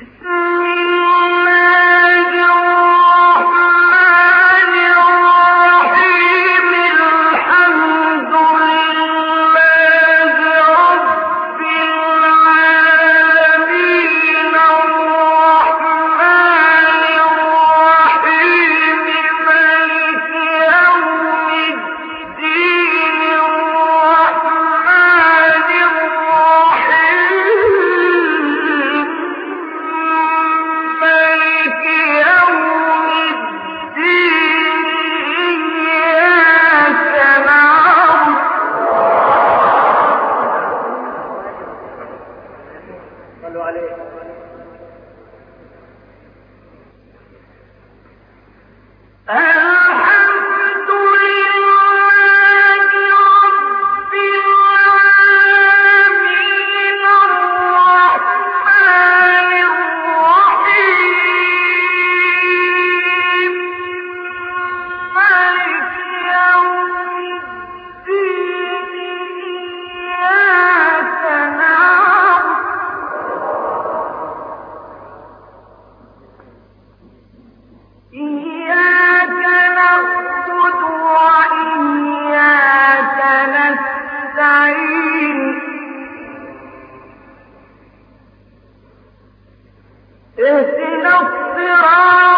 Elvis. Ah! اهدنا الصراط